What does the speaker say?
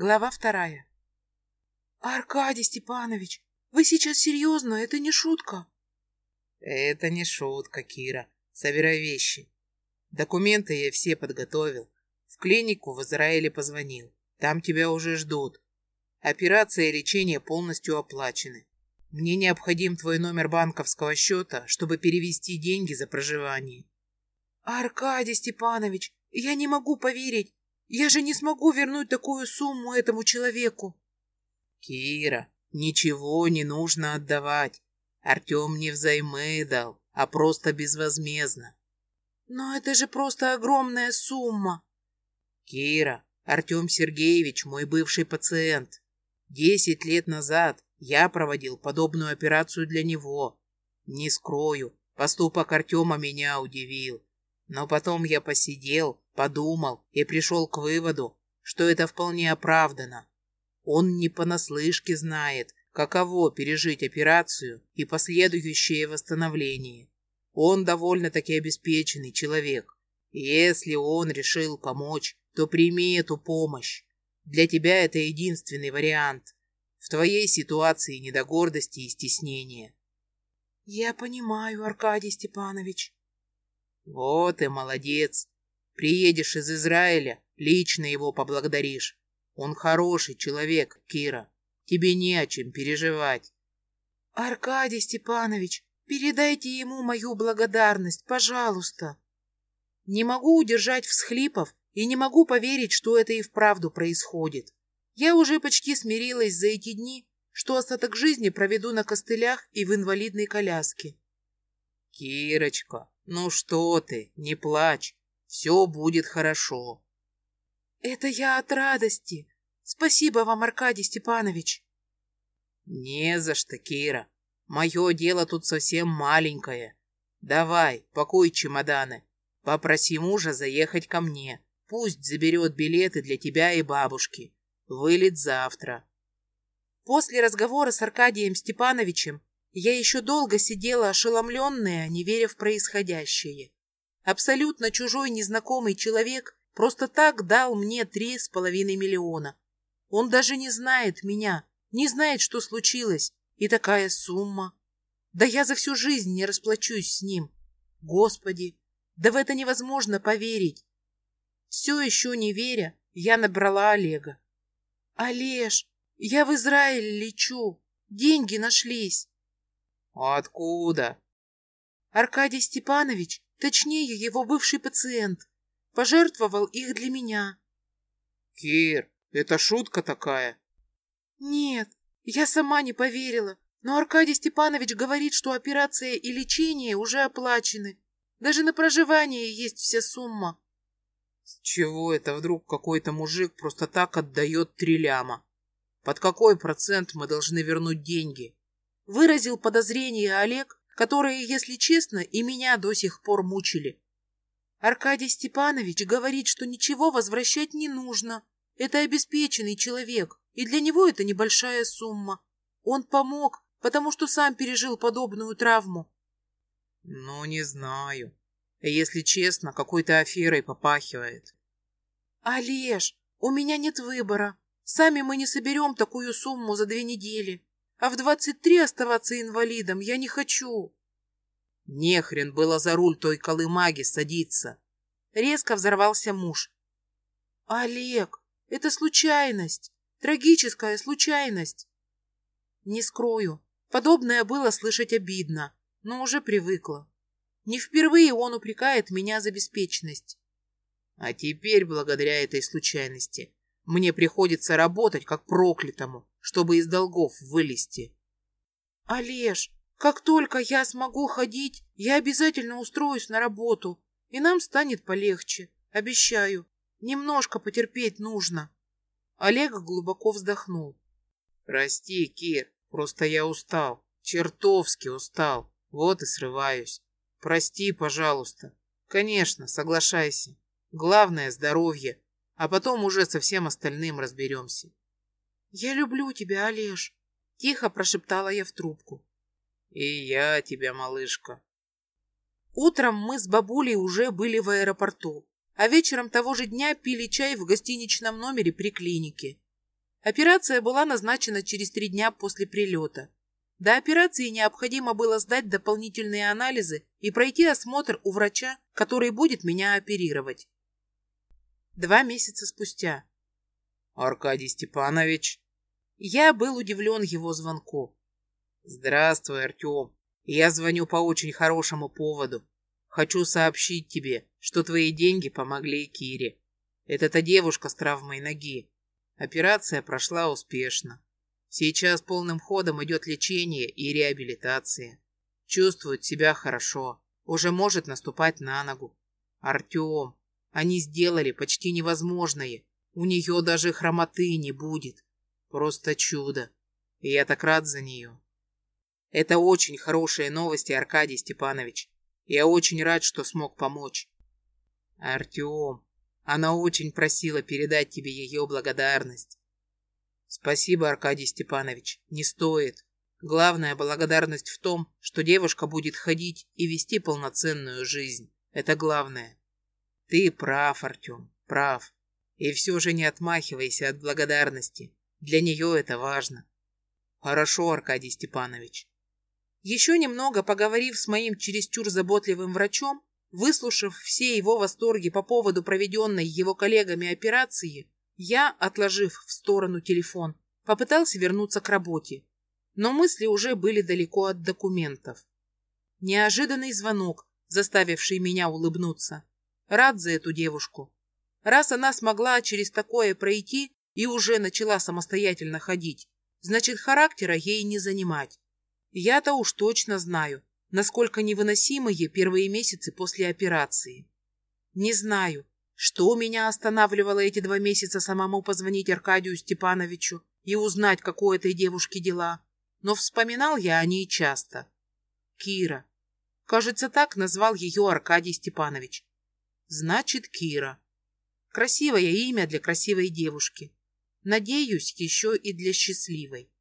Глава вторая. Аркадий Степанович, вы сейчас серьезно? Это не шутка. Это не шутка, Кира. Собирай вещи. Документы я все подготовил. В клинику в Израиле позвонил. Там тебя уже ждут. Операция и лечение полностью оплачены. Мне необходим твой номер банковского счета, чтобы перевести деньги за проживание. Аркадий Степанович, я не могу поверить. Я же не смогу вернуть такую сумму этому человеку. Кира, ничего не нужно отдавать. Артем не взаймы дал, а просто безвозмездно. Но это же просто огромная сумма. Кира, Артем Сергеевич мой бывший пациент. Десять лет назад я проводил подобную операцию для него. Не скрою, поступок Артема меня удивил. Но потом я посидел, подумал и пришел к выводу, что это вполне оправдано. Он не понаслышке знает, каково пережить операцию и последующее восстановление. Он довольно-таки обеспеченный человек. И если он решил помочь, то прими эту помощь. Для тебя это единственный вариант. В твоей ситуации не до гордости и стеснения. Я понимаю, Аркадий Степанович. Вот и молодец. Приедешь из Израиля, лично его поблагодаришь. Он хороший человек, Кира. Тебе не о чем переживать. Аркадий Степанович, передайте ему мою благодарность, пожалуйста. Не могу удержать всхлипов и не могу поверить, что это и вправду происходит. Я уже почти смирилась за эти дни, что остаток жизни проведу на костылях и в инвалидной коляске. Кирочка, ну что ты, не плачь. Все будет хорошо. Это я от радости. Спасибо вам, Аркадий Степанович. Не за что, Кира. Мое дело тут совсем маленькое. Давай, пакуй чемоданы. Попроси мужа заехать ко мне. Пусть заберет билеты для тебя и бабушки. Вылет завтра. После разговора с Аркадием Степановичем я еще долго сидела ошеломленная, не веря в происходящее. Абсолютно чужой незнакомый человек просто так дал мне три с половиной миллиона. Он даже не знает меня, не знает, что случилось, и такая сумма. Да я за всю жизнь не расплачусь с ним. Господи, да в это невозможно поверить. Все еще не веря, я набрала Олега. Олеж, я в Израиль лечу. Деньги нашлись. Откуда? Аркадий Степанович, точнее его бывший пациент, пожертвовал их для меня. Кир, это шутка такая? Нет, я сама не поверила, но Аркадий Степанович говорит, что операция и лечение уже оплачены. Даже на проживание есть вся сумма. С чего это вдруг какой-то мужик просто так отдает три ляма? Под какой процент мы должны вернуть деньги? Выразил подозрение Олег, которые, если честно, и меня до сих пор мучили. Аркадий Степанович говорит, что ничего возвращать не нужно. Это обеспеченный человек, и для него это небольшая сумма. Он помог, потому что сам пережил подобную травму. Ну, не знаю. Если честно, какой-то аферой попахивает. Олеж, у меня нет выбора. Сами мы не соберем такую сумму за две недели. А в двадцать три оставаться инвалидом я не хочу. Нехрен было за руль той колымаги садиться. Резко взорвался муж. Олег, это случайность. Трагическая случайность. Не скрою, подобное было слышать обидно, но уже привыкла. Не впервые он упрекает меня за беспечность. А теперь, благодаря этой случайности, мне приходится работать как проклятому чтобы из долгов вылезти. Олеж, как только я смогу ходить, я обязательно устроюсь на работу, и нам станет полегче, обещаю. Немножко потерпеть нужно. Олег глубоко вздохнул. Прости, Кир, просто я устал, чертовски устал, вот и срываюсь. Прости, пожалуйста. Конечно, соглашайся. Главное – здоровье, а потом уже со всем остальным разберемся. «Я люблю тебя, Олеж», — тихо прошептала я в трубку. «И я тебя, малышка». Утром мы с бабулей уже были в аэропорту, а вечером того же дня пили чай в гостиничном номере при клинике. Операция была назначена через три дня после прилета. До операции необходимо было сдать дополнительные анализы и пройти осмотр у врача, который будет меня оперировать. Два месяца спустя. Аркадий Степанович. Я был удивлен его звонку. Здравствуй, Артем. Я звоню по очень хорошему поводу. Хочу сообщить тебе, что твои деньги помогли Кире. Это та девушка с травмой ноги. Операция прошла успешно. Сейчас полным ходом идет лечение и реабилитация. Чувствует себя хорошо. Уже может наступать на ногу. Артем, они сделали почти невозможное. У нее даже хромоты не будет. Просто чудо. И я так рад за нее. Это очень хорошие новости, Аркадий Степанович. Я очень рад, что смог помочь. Артем, она очень просила передать тебе ее благодарность. Спасибо, Аркадий Степанович, не стоит. Главная благодарность в том, что девушка будет ходить и вести полноценную жизнь. Это главное. Ты прав, Артем, прав. И все же не отмахивайся от благодарности. Для нее это важно. Хорошо, Аркадий Степанович. Еще немного поговорив с моим чересчур заботливым врачом, выслушав все его восторги по поводу проведенной его коллегами операции, я, отложив в сторону телефон, попытался вернуться к работе. Но мысли уже были далеко от документов. Неожиданный звонок, заставивший меня улыбнуться. Рад за эту девушку. Раз она смогла через такое пройти и уже начала самостоятельно ходить, значит, характера ей не занимать. Я-то уж точно знаю, насколько невыносимые первые месяцы после операции. Не знаю, что меня останавливало эти два месяца самому позвонить Аркадию Степановичу и узнать, как у этой девушки дела, но вспоминал я о ней часто. Кира. Кажется, так назвал ее Аркадий Степанович. Значит, Кира. Красивое имя для красивой девушки. Надеюсь, еще и для счастливой.